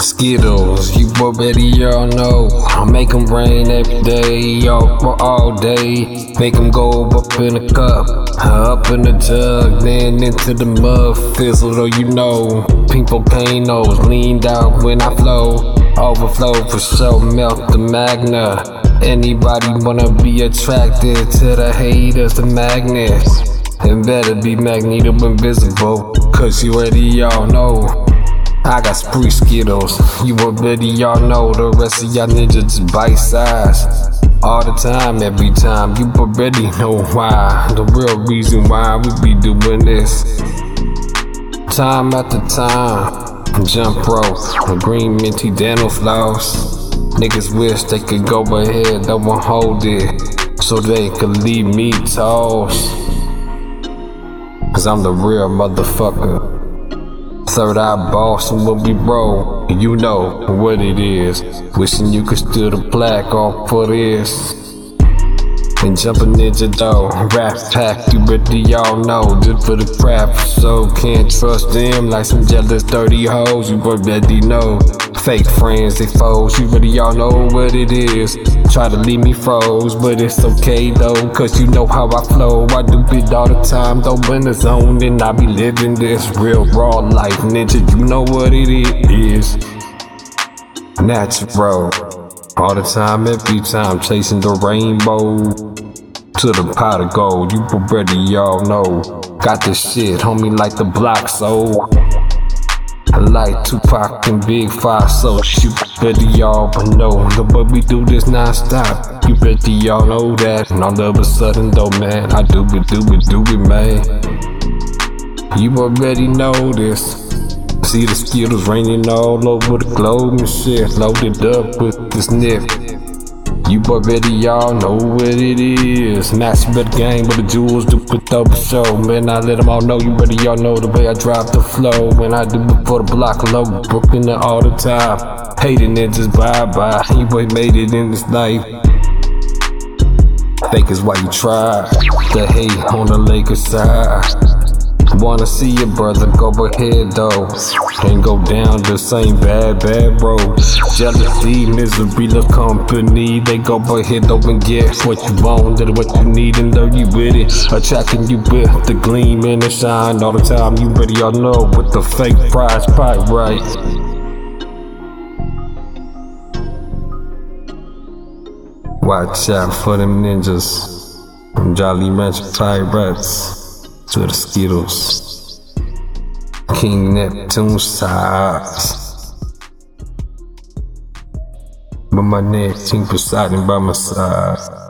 Skittles, you already y'all know. I make them rain every day, y'all for all day. Make them go up in a cup, up in a jug, then into the mud. Fizzle, though you know. Pink volcanoes leaned out when I flow. Overflow for sure, melt the magna. Anybody wanna be attracted to the haters, the magnets. And better be magneto invisible, cause you already all know. I got spree skittles, you already y'all know the rest of y'all niggas just bite size. All the time, every time, you already know why. The real reason why we be doing this. Time after time, jump rope, green minty dental floss. Niggas wish they could go ahead, don't want hold it, so they could leave me tossed. Cause I'm the real motherfucker. Third eye boss and when we roll, you know what it is. Wishing you could steal the black off for this. And jumping ninja though, rap pack, you ready y'all know. Just for the crap, so can't trust them like some jealous dirty hoes, you already know. Fake friends, they foes, you really y'all know what it is. Try to leave me froze, but it's okay though, cause you know how I flow. I do it all the time, though in the zone, and I be living this real raw life. Ninja, you know what it is. Natural. All the time, every time, chasing the rainbow to the pot of gold. You already y'all know. Got this shit, homie, like the block, so. I like Tupac and Big Five, so you better y'all but know the but we do this non-stop. You better y'all know that. And all of a sudden though, man, I do it, do it, do it, man. You already know this. See the Skittles raining all over the globe and shit. Loaded up with this nip. You already y'all know what it is. Master better game, but the jewels do put up a show. Man, I let them all know you ready, y'all know the way I drop the flow. When I do it for the block low, Brooklyn all the time. Hating it just bye bye. You ain't made it in this life. Fake is why you try to hate on the Lakers side. Wanna see your brother go ahead though. Can't go down the same bad, bad road. Jealousy, misery, the company. They go ahead though and get what you want, and what you need, and though you with it. Attracting you with the gleam and the shine all the time. You ready, all know with the fake prize, pipe right. Watch out for them ninjas. Jolly Rancher pirates to the Skittles. King Neptune size. But my King Poseidon by my side.